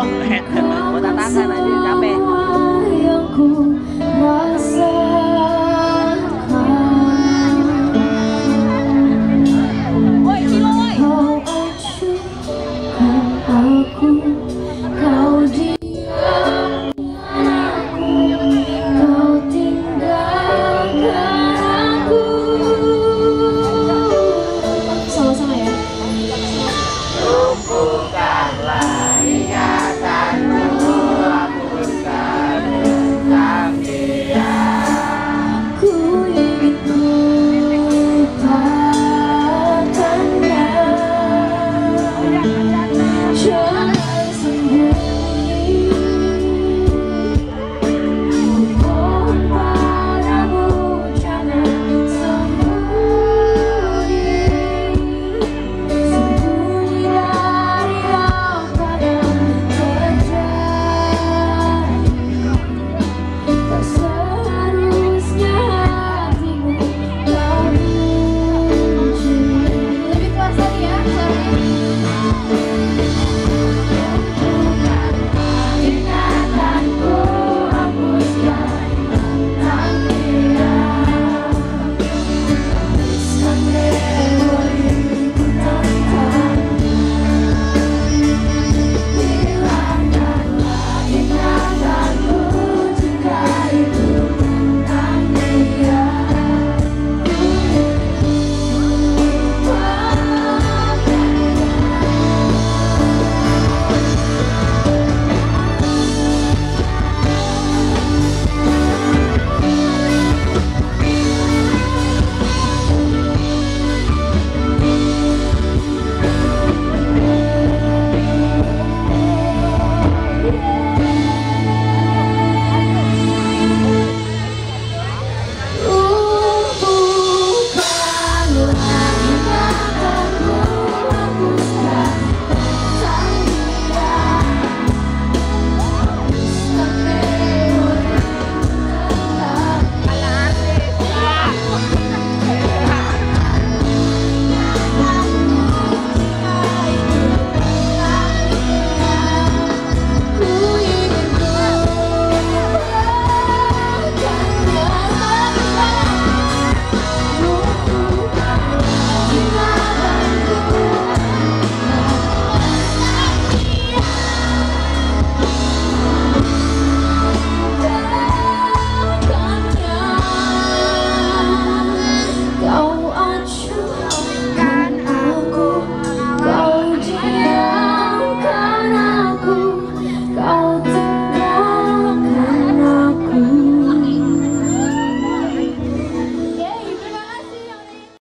Oh,